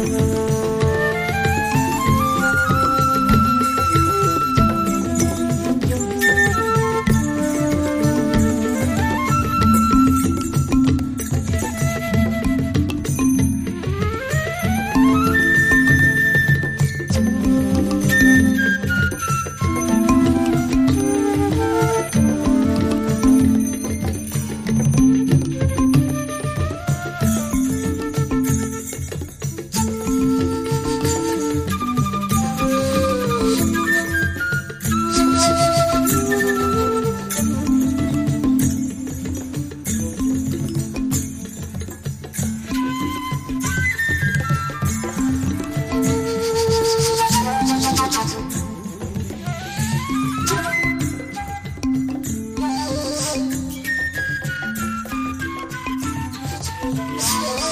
아 Yeah.